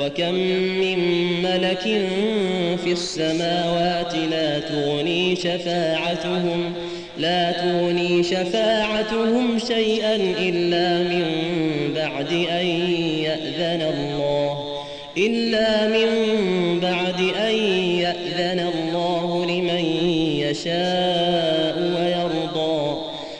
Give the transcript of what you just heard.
وكم من ملك في السماوات لا تغني شفاعتهم لا تغني شفاعتهم شيئا إلا من بعد أن يأذن الله إلا من بعد أن يأذن الله لمن يشاء.